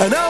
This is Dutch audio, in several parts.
And I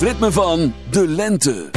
ritme van de lente.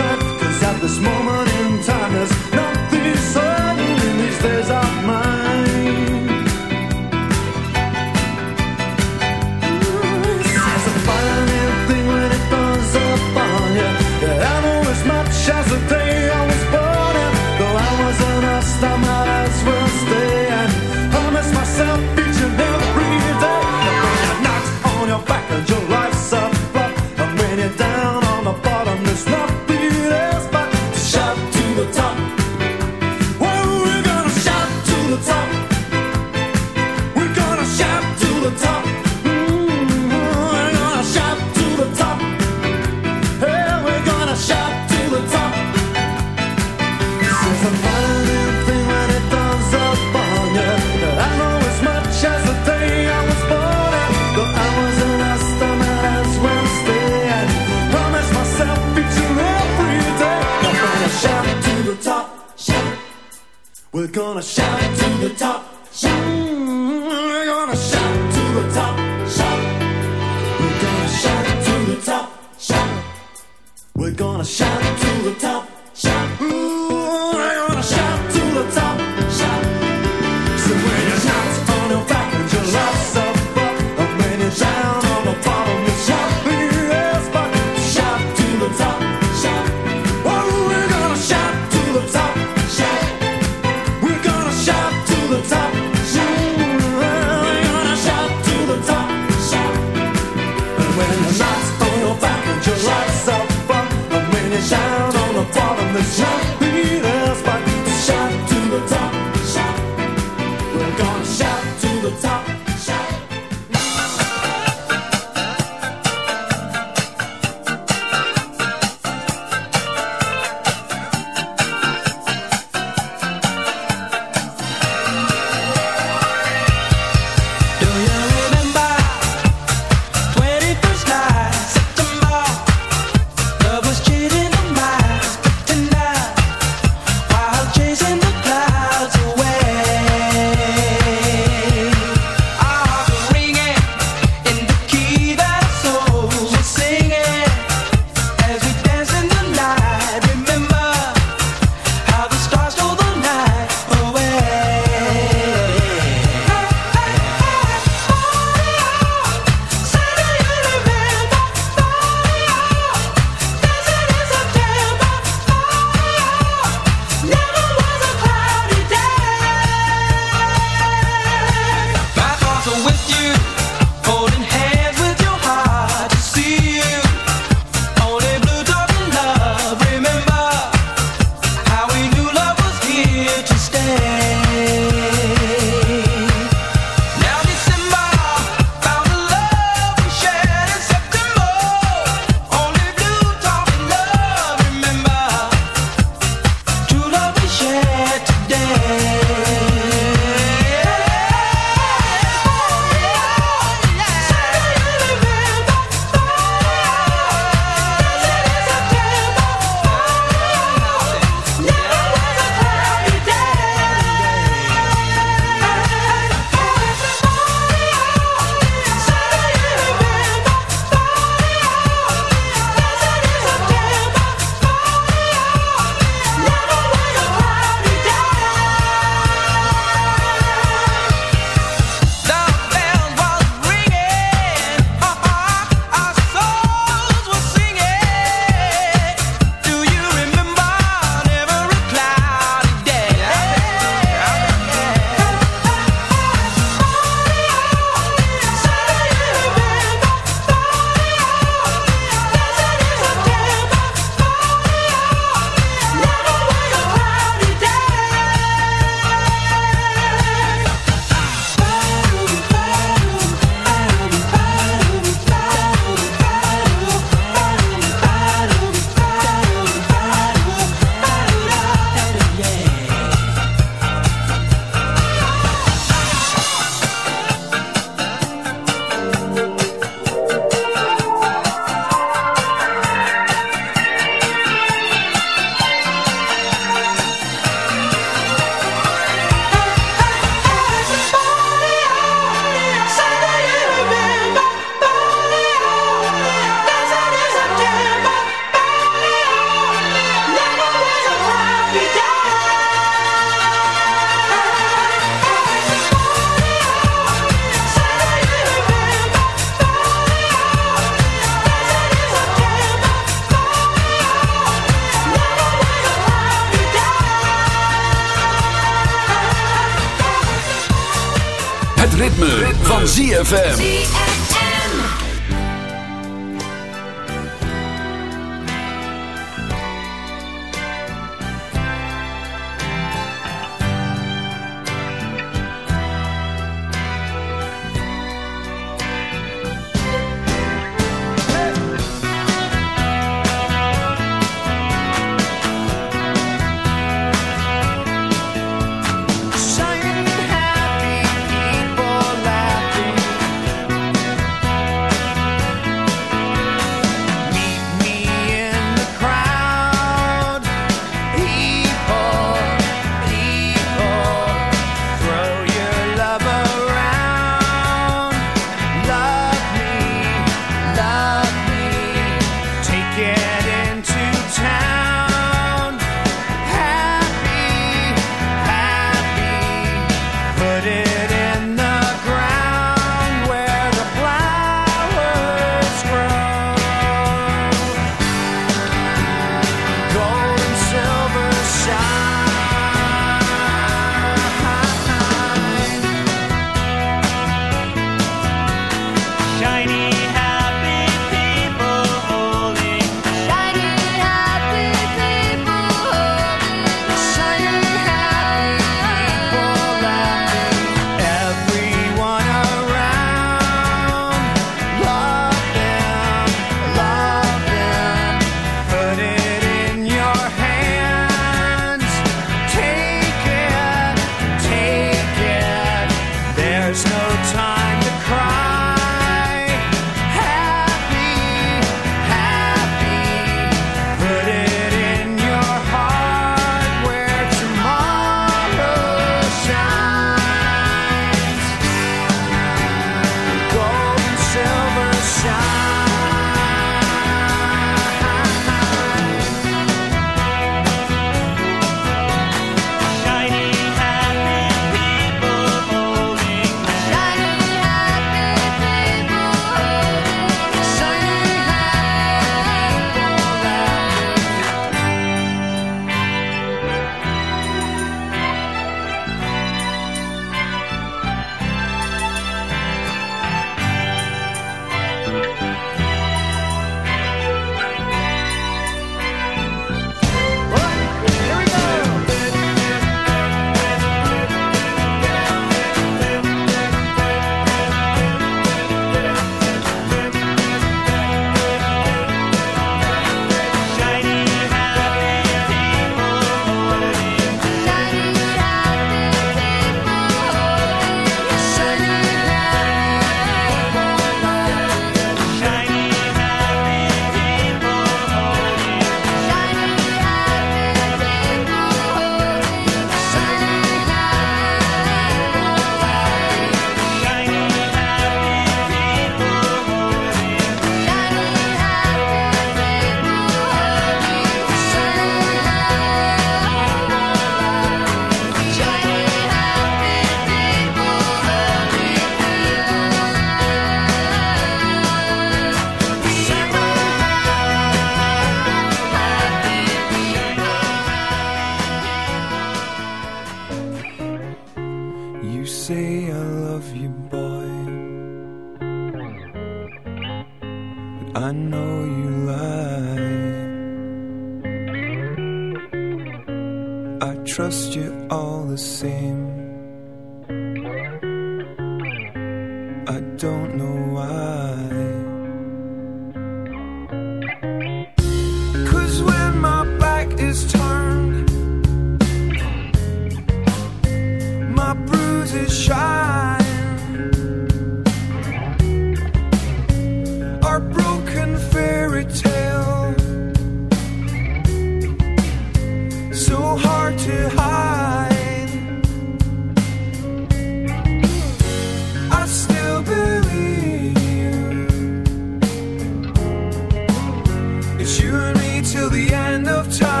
It's you and me till the end of time.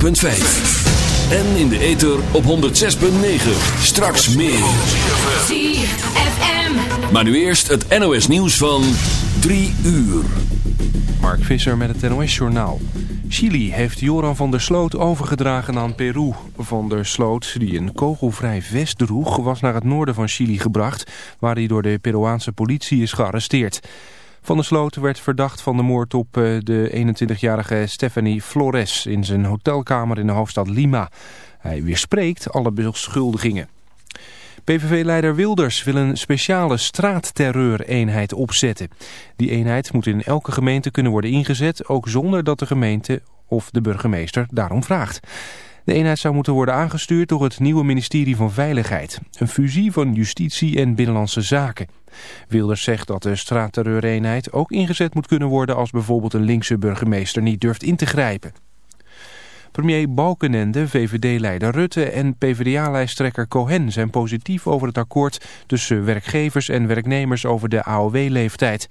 104.5. En in de ether op 106.9. Straks meer. ZFM. Maar nu eerst het NOS nieuws van 3 uur. Mark Visser met het NOS-journaal. Chili heeft Joran van der Sloot overgedragen aan Peru. Van der Sloot, die een kogelvrij vest droeg, was naar het noorden van Chili gebracht... waar hij door de Peruaanse politie is gearresteerd. Van der Sloot werd verdacht van de moord op eh, de 21-jarige Stephanie Flores... in zijn hotelkamer in de hoofdstad Lima. Hij weerspreekt alle beschuldigingen. PVV-leider Wilders wil een speciale straatterreureenheid opzetten. Die eenheid moet in elke gemeente kunnen worden ingezet, ook zonder dat de gemeente of de burgemeester daarom vraagt. De eenheid zou moeten worden aangestuurd door het nieuwe ministerie van Veiligheid. Een fusie van justitie en binnenlandse zaken. Wilders zegt dat de straatterreureenheid ook ingezet moet kunnen worden als bijvoorbeeld een linkse burgemeester niet durft in te grijpen. Premier Balkenende, VVD-leider Rutte en PvdA-lijsttrekker Cohen zijn positief over het akkoord tussen werkgevers en werknemers over de AOW-leeftijd.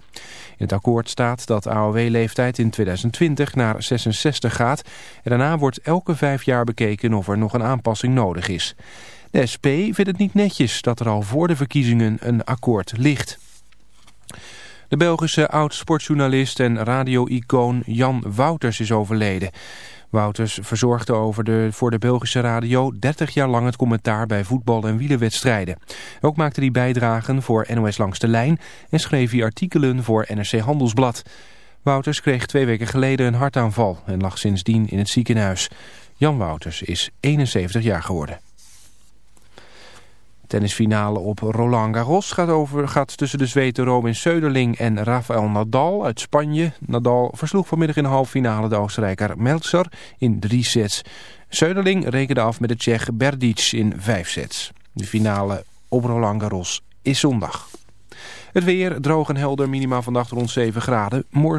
In het akkoord staat dat AOW-leeftijd in 2020 naar 66 gaat en daarna wordt elke vijf jaar bekeken of er nog een aanpassing nodig is. De SP vindt het niet netjes dat er al voor de verkiezingen een akkoord ligt. De Belgische oud-sportjournalist en radio-icoon Jan Wouters is overleden. Wouters verzorgde over de, voor de Belgische radio 30 jaar lang het commentaar bij voetbal- en wielerwedstrijden. Ook maakte hij bijdragen voor NOS Langs de Lijn en schreef hij artikelen voor NRC Handelsblad. Wouters kreeg twee weken geleden een hartaanval en lag sindsdien in het ziekenhuis. Jan Wouters is 71 jaar geworden. Tennisfinale op Roland Garros gaat, over, gaat tussen de Zweden Robin Söderling en Rafael Nadal uit Spanje. Nadal versloeg vanmiddag in de halve finale de Oostenrijker Meltzer in drie sets. Söderling rekende af met de Tsjech Berdic in vijf sets. De finale op Roland Garros is zondag. Het weer droog en helder, minima vannacht rond 7 graden. Morgen